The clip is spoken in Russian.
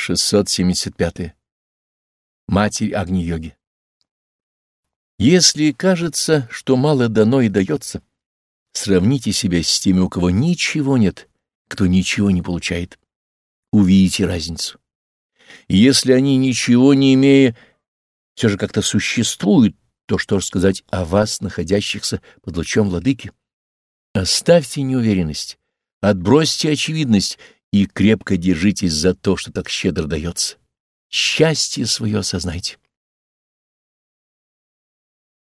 675. Матерь Агни-йоги. Если кажется, что мало дано и дается, сравните себя с теми, у кого ничего нет, кто ничего не получает. Увидите разницу. Если они, ничего не имея, все же как-то существуют, то что рассказать о вас, находящихся под лучом владыки? Оставьте неуверенность, отбросьте очевидность и крепко держитесь за то, что так щедро дается. Счастье свое осознайте.